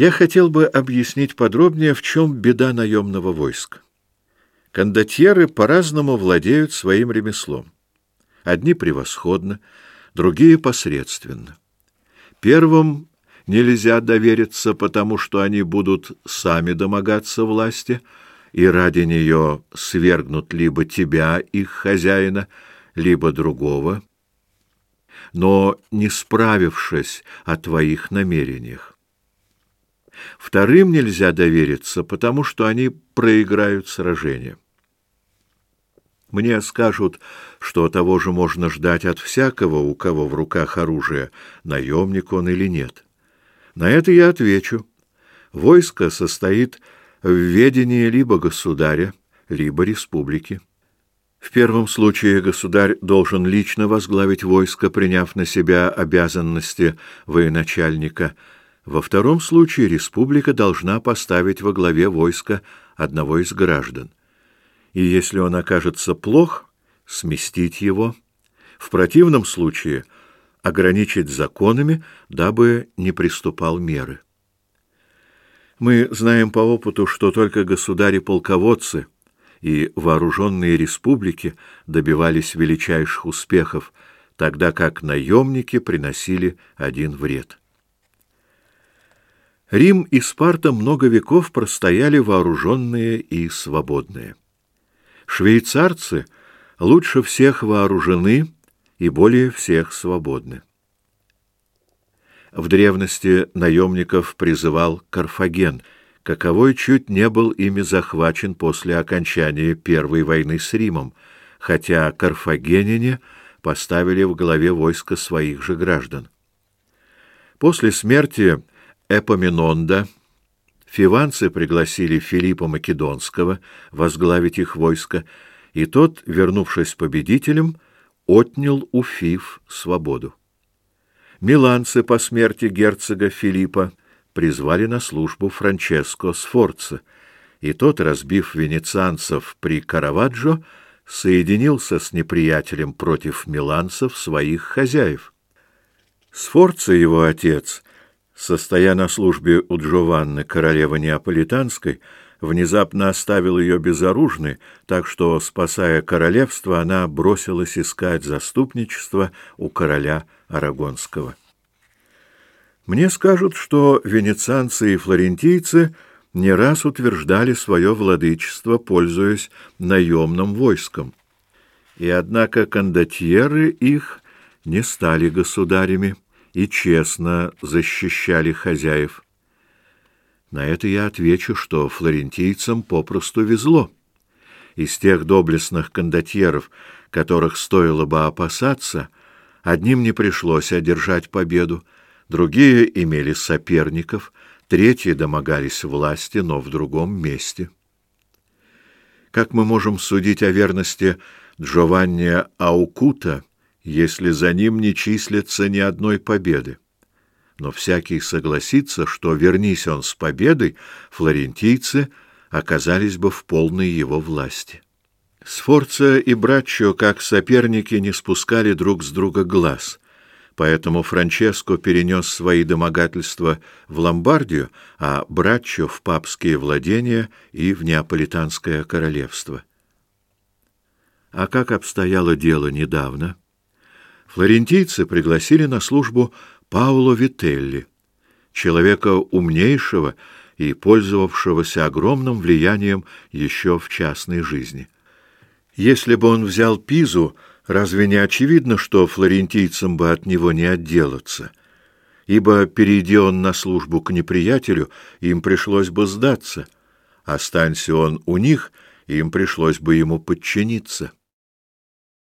Я хотел бы объяснить подробнее, в чем беда наемного войска. Кондотьеры по-разному владеют своим ремеслом. Одни превосходно, другие посредственно. Первым нельзя довериться, потому что они будут сами домогаться власти и ради нее свергнут либо тебя, их хозяина, либо другого, но не справившись о твоих намерениях. Вторым нельзя довериться, потому что они проиграют сражение. Мне скажут, что того же можно ждать от всякого, у кого в руках оружие, наемник он или нет. На это я отвечу. Войско состоит в ведении либо государя, либо республики. В первом случае государь должен лично возглавить войско, приняв на себя обязанности военачальника – во втором случае республика должна поставить во главе войска одного из граждан. И если он окажется плох, сместить его. В противном случае ограничить законами, дабы не приступал меры. Мы знаем по опыту, что только государи-полководцы и вооруженные республики добивались величайших успехов, тогда как наемники приносили один вред. Рим и Спарта много веков простояли вооруженные и свободные. Швейцарцы лучше всех вооружены и более всех свободны. В древности наемников призывал Карфаген, каковой чуть не был ими захвачен после окончания Первой войны с Римом, хотя карфагеняне поставили в главе войска своих же граждан. После смерти Эпоминонда фиванцы пригласили Филиппа Македонского возглавить их войско, и тот, вернувшись победителем, отнял у Фив свободу. Миланцы по смерти герцога Филиппа призвали на службу Франческо Сфорца, и тот, разбив венецианцев при Караваджо, соединился с неприятелем против миланцев своих хозяев. Сфорца, его отец, состоя на службе у Джованны, королевы Неаполитанской, внезапно оставил ее безоружной, так что, спасая королевство, она бросилась искать заступничество у короля Арагонского. Мне скажут, что венецианцы и флорентийцы не раз утверждали свое владычество, пользуясь наемным войском. И однако кондотьеры их не стали государями и честно защищали хозяев. На это я отвечу, что флорентийцам попросту везло. Из тех доблестных кондотьеров, которых стоило бы опасаться, одним не пришлось одержать победу, другие имели соперников, третьи домогались власти, но в другом месте. Как мы можем судить о верности Джованни Аукута, если за ним не числится ни одной победы. Но всякий согласится, что вернись он с победой, флорентийцы оказались бы в полной его власти. Сфорца и Браччо, как соперники, не спускали друг с друга глаз, поэтому Франческо перенес свои домогательства в Ломбардию, а Браччо — в папские владения и в Неаполитанское королевство. А как обстояло дело недавно? Флорентийцы пригласили на службу Пауло Вителли, человека умнейшего и пользовавшегося огромным влиянием еще в частной жизни. Если бы он взял Пизу, разве не очевидно, что флорентийцам бы от него не отделаться? Ибо, перейдя он на службу к неприятелю, им пришлось бы сдаться. Останься он у них, им пришлось бы ему подчиниться.